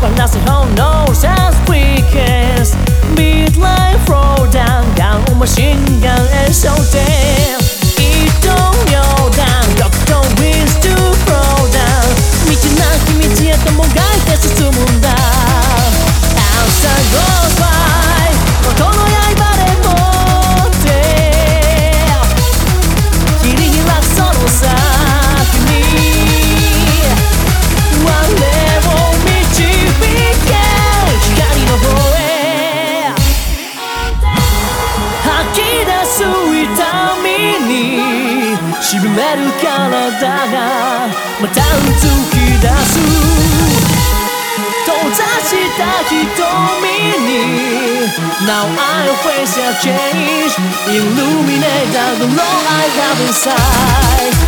Fantasy home knows as weekends Beat like throw down down machine gun and so damn 体がまた突き出す閉ざした瞳に Now I face a change Illuminate the glow I have inside